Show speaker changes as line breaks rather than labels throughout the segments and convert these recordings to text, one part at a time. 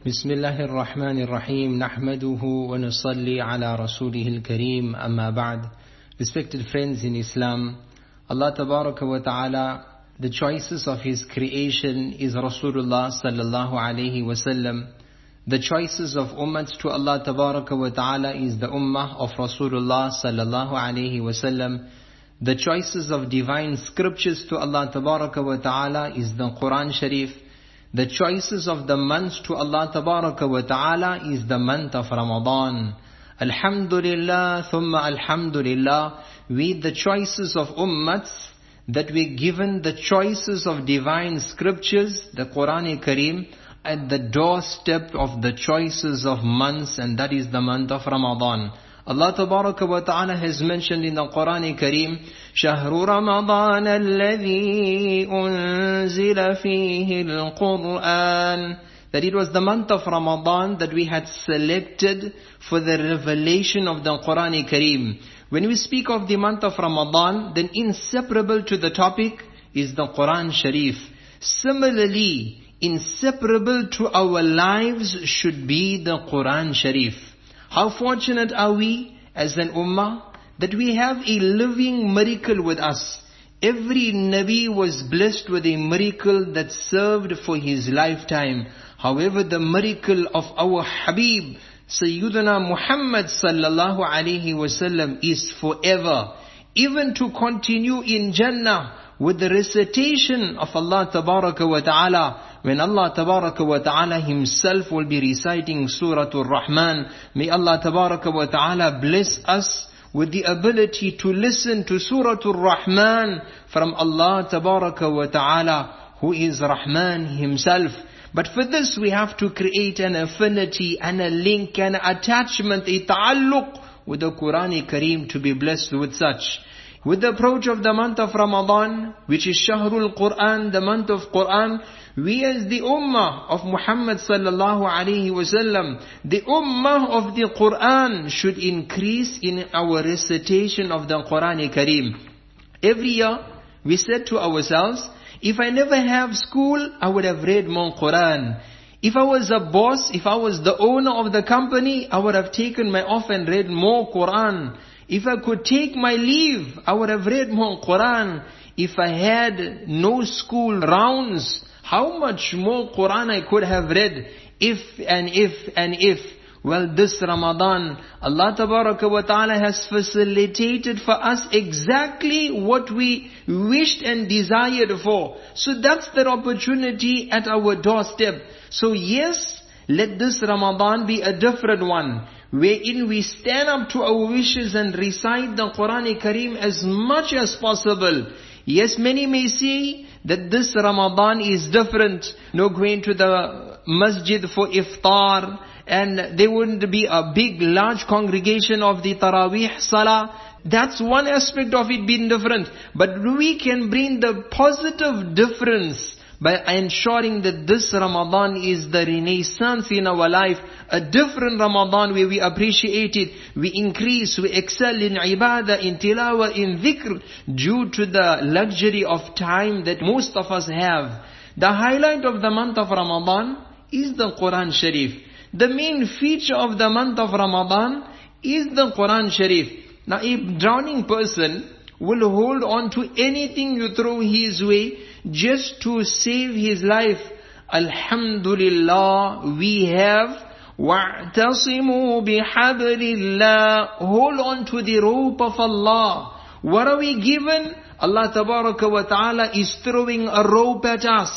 بسم الله الرحمن الرحيم نحمده ونصلي على رسوله الكريم أما بعد Respected friends in Islam, Allah Tabaraka wa Ta'ala, the choices of His creation is Rasulullah Sallallahu Alaihi Wasallam. The choices of ummahs to Allah Tabaraka wa Ta'ala is the ummah of Rasulullah Sallallahu Alaihi Wasallam. The choices of divine scriptures to Allah Tabaraka wa Ta'ala is the Quran Sharif. The choices of the months to Allah Tabaraka wa Ta'ala is the month of Ramadan. Alhamdulillah, thumma Alhamdulillah, we the choices of ummats, that we given the choices of divine scriptures, the Quran Kareem, at the doorstep of the choices of months and that is the month of Ramadan. Allah Tabaraka wa Ta'ala has mentioned in the Quran Kareem, شهر رمضان الذي أنزل فيه القرآن that it was the month of Ramadan that we had selected for the revelation of the Quran Kareem. When we speak of the month of Ramadan, then inseparable to the topic is the Quran Sharif. Similarly, inseparable to our lives should be the Quran Sharif. How fortunate are we as an ummah that we have a living miracle with us. Every Nabi was blessed with a miracle that served for his lifetime. However, the miracle of our Habib, Sayyidina Muhammad sallallahu alaihi wasallam is forever. Even to continue in Jannah with the recitation of Allah Tabaraka wa Ta'ala, when Allah Tabaraka wa Ta'ala Himself will be reciting Surah Ar-Rahman, may Allah Tabaraka wa Ta'ala bless us with the ability to listen to Surah Ar-Rahman from Allah Tabaraka wa Ta'ala, who is Rahman Himself. But for this we have to create an affinity and a link and attachment, a ta'alluq with the Quran Kareem to be blessed with such. With the approach of the month of Ramadan, which is Shahrul Quran, the month of Quran, we as the Ummah of Muhammad sallallahu alaihi wasallam, the Ummah of the Quran should increase in our recitation of the Quran Kareem. Every year, we said to ourselves, if I never have school, I would have read more Quran. If I was a boss, if I was the owner of the company, I would have taken my off and read more Quran. If I could take my leave, I would have read more Quran. If I had no school rounds, how much more Quran I could have read if and if and if. Well, this Ramadan, Allah wa Ta'ala has facilitated for us exactly what we wished and desired for. So that's the opportunity at our doorstep. So yes, let this Ramadan be a different one, wherein we stand up to our wishes and recite the Quran Kareem as much as possible. Yes, many may say that this Ramadan is different. No going to the masjid for iftar, and there wouldn't be a big, large congregation of the Taraweeh Salah. That's one aspect of it being different. But we can bring the positive difference by ensuring that this Ramadan is the renaissance in our life, a different Ramadan where we appreciate it, we increase, we excel in ibadah, in tilawah, in dhikr, due to the luxury of time that most of us have. The highlight of the month of Ramadan is the Quran Sharif. The main feature of the month of Ramadan is the Quran Sharif. Now a drowning person will hold on to anything you throw his way just to save his life. Alhamdulillah, we have وَاعْتَصِمُوا بِحَبْلِ اللَّهِ Hold on to the rope of Allah. What are we given? Allah Tabaraka wa Ta'ala is throwing a rope at us.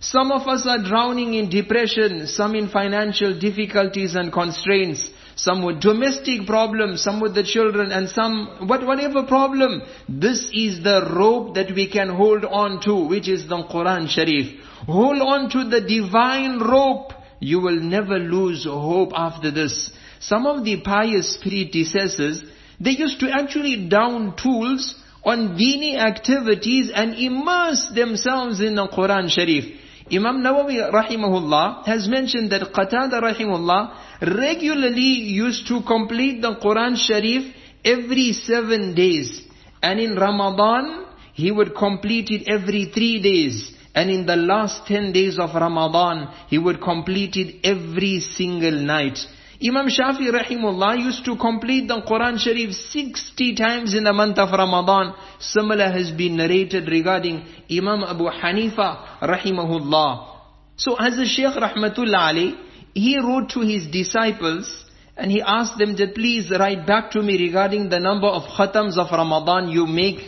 Some of us are drowning in depression, some in financial difficulties and constraints, some with domestic problems, some with the children, and some, what, whatever problem. This is the rope that we can hold on to, which is the Quran Sharif. Hold on to the divine rope. You will never lose hope after this. Some of the pious predecessors, they used to actually down tools on dini activities and immerse themselves in the Quran Sharif. Imam Nawawi rahimahullah has mentioned that Qatada rahimahullah regularly used to complete the Quran Sharif every seven days. And in Ramadan, he would complete it every three days. And in the last 10 days of Ramadan, he would complete it every single night. Imam Shafi rahimullah used to complete the Quran Sharif 60 times in the month of Ramadan. Similar has been narrated regarding Imam Abu Hanifa rahimahullah. So as the Shaykh rahmatullah Ali, he wrote to his disciples and he asked them that please write back to me regarding the number of khatams of Ramadan you make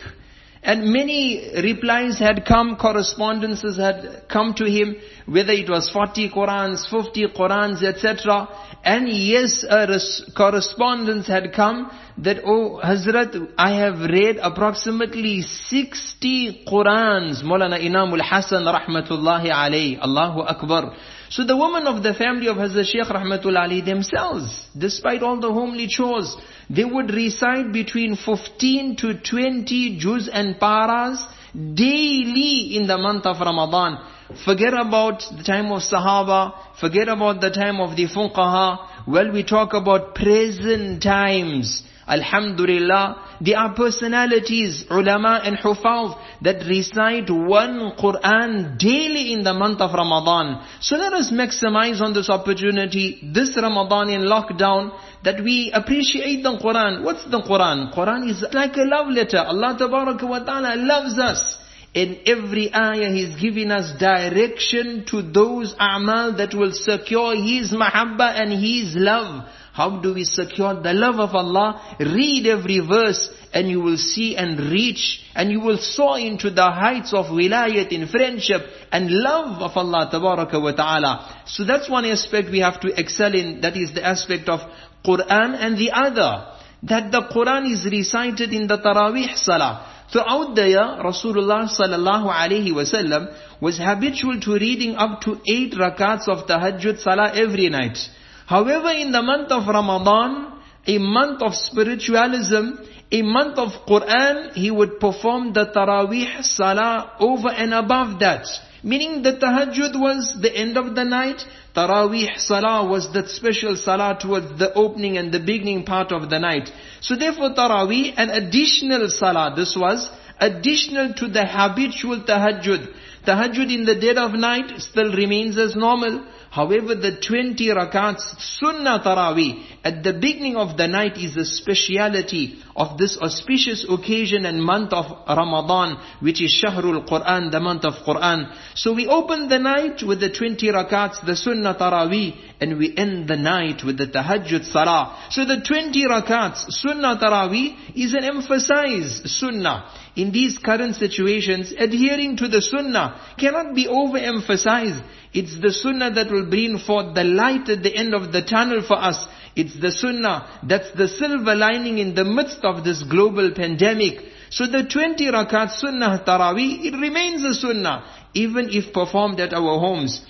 and many replies had come, correspondences had come to him, whether it was 40 Qurans, 50 Qurans, etc. And yes, a correspondence had come that, oh Hazrat, I have read approximately 60 Qurans. Maulana Inamul Hasan rahmatullahi alayhi. Allahu Akbar. So the women of the family of Hazrat Shaykh Rahmatul Ali themselves, despite all the homely chores, they would recite between 15 to 20 juz and paras daily in the month of Ramadan. Forget about the time of Sahaba, forget about the time of the Fuqaha. Well, we talk about present times. Alhamdulillah, there are personalities, ulama and hufaz that recite one Quran daily in the month of Ramadan. So let us maximize on this opportunity, this Ramadan in lockdown, that we appreciate the Quran. What's the Quran? Quran is like a love letter. Allah wa ta'ala loves us. In every ayah He's giving us direction to those a'mal that will secure His mahabbah and His love. How do we secure the love of Allah? Read every verse and you will see and reach and you will soar into the heights of wilayat in friendship and love of Allah tabaraka wa ta'ala. So that's one aspect we have to excel in. That is the aspect of Quran and the other. That the Quran is recited in the Taraweeh Salah. Throughout the year, Rasulullah sallallahu alaihi wasallam was habitual to reading up to eight rakats of tahajjud salah every night. However, in the month of Ramadan, a month of spiritualism, a month of Quran, he would perform the Taraweeh Salah over and above that. Meaning the Tahajjud was the end of the night, Taraweeh Salah was that special Salah towards the opening and the beginning part of the night. So therefore Taraweeh, an additional Salah, this was additional to the habitual Tahajjud. Tahajjud in the dead of night still remains as normal. However, the 20 rakats sunnah taraweeh at the beginning of the night is the speciality of this auspicious occasion and month of Ramadan, which is Shahrul Quran, the month of Quran. So we open the night with the 20 rakats, the sunnah taraweeh, and we end the night with the tahajjud salah. So the 20 rakats, sunnah taraweeh, is an emphasized sunnah. In these current situations, adhering to the sunnah cannot be overemphasized. It's the sunnah that will bring forth the light at the end of the tunnel for us. It's the sunnah that's the silver lining in the midst of this global pandemic. So the 20 rakat sunnah taraweeh, it remains a sunnah, even if performed at our homes.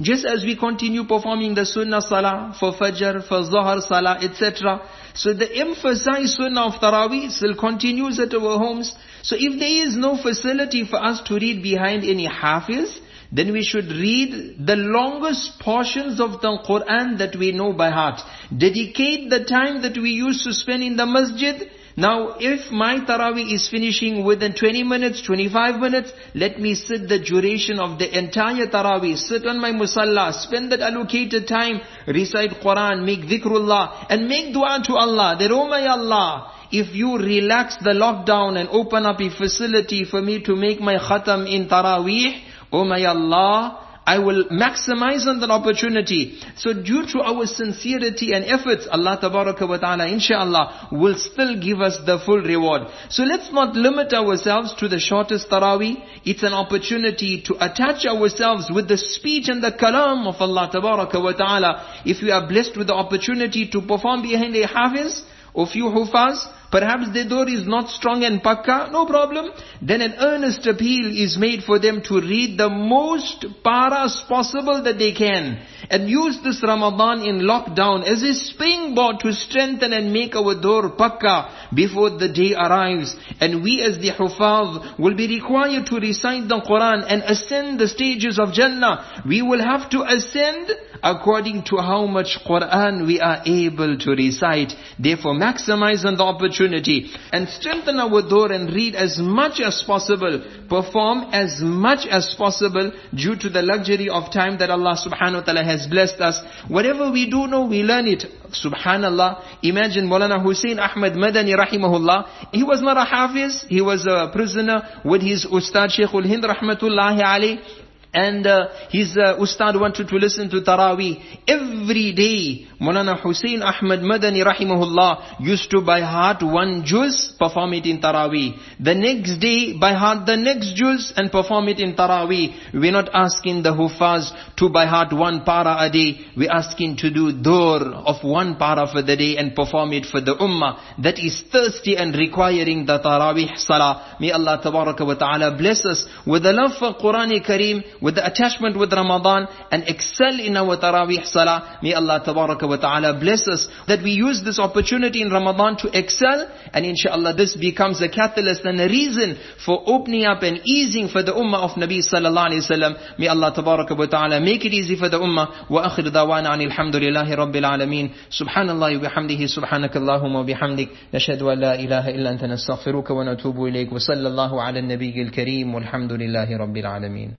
Just as we continue performing the sunnah salah for fajr, for zuhr salah, etc. So the emphasized sunnah of taraweeh still continues at our homes. So if there is no facility for us to read behind any hafiz, then we should read the longest portions of the Quran that we know by heart. Dedicate the time that we used to spend in the masjid. Now, if my Taraweeh is finishing within 20 minutes, 25 minutes, let me sit the duration of the entire Taraweeh, sit on my musalla, spend that allocated time, recite Quran, make dhikrullah, and make dua to Allah, that, oh my Allah, if you relax the lockdown and open up a facility for me to make my khatam in Taraweeh, Oh my Allah, I will maximize on that opportunity. So due to our sincerity and efforts, Allah Tabaraka wa Ta'ala inshallah will still give us the full reward. So let's not limit ourselves to the shortest taraweeh. It's an opportunity to attach ourselves with the speech and the kalam of Allah Tabaraka wa Ta'ala. If we are blessed with the opportunity to perform behind a hafiz, or few hufaz, Perhaps their door is not strong and pakka, no problem. Then an earnest appeal is made for them to read the most paras possible that they can. And use this Ramadan in lockdown as a springboard to strengthen and make our door pakka before the day arrives. And we as the hufaz will be required to recite the Quran and ascend the stages of Jannah. We will have to ascend according to how much Quran we are able to recite. Therefore maximize on the opportunity opportunity and strengthen our door and read as much as possible, perform as much as possible due to the luxury of time that Allah subhanahu wa ta'ala has blessed us. Whatever we do know, we learn it. Subhanallah. Imagine Maulana Hussein Ahmad Madani rahimahullah. He was not a hafiz. He was a prisoner with his Ustad Shaykhul Hind rahmatullahi alayh. And uh, his uh, ustad wanted to listen to Taraweeh. Every day, Maulana Hussein Ahmad Madani rahimahullah used to by heart one juz, perform it in Taraweeh. The next day, by heart the next juz and perform it in Taraweeh. We're not asking the Hufaz to by heart one para a day. We're asking to do door of one para for the day and perform it for the ummah. That is thirsty and requiring the Taraweeh salah. May Allah wa ta'ala bless us with the love for Quran Kareem, with the attachment with Ramadan and excel in our Taraweeh Salah. May Allah wa Ta'ala bless us that we use this opportunity in Ramadan to excel and inshallah this becomes a catalyst and a reason for opening up and easing for the Ummah of Nabi Sallallahu Alaihi Wasallam. May Allah Tabaraka wa Ta'ala make it easy for the Ummah. Wa akhir dawana anil hamdulillahi rabbil alameen. Subhanallah wa bihamdihi subhanakallahumma wa bihamdik. Nashhadu an la ilaha illa anta nastaghfiruka wa natubu ilayk. Wa sallallahu ala nabiyil kareem walhamdulillahi rabbil alameen.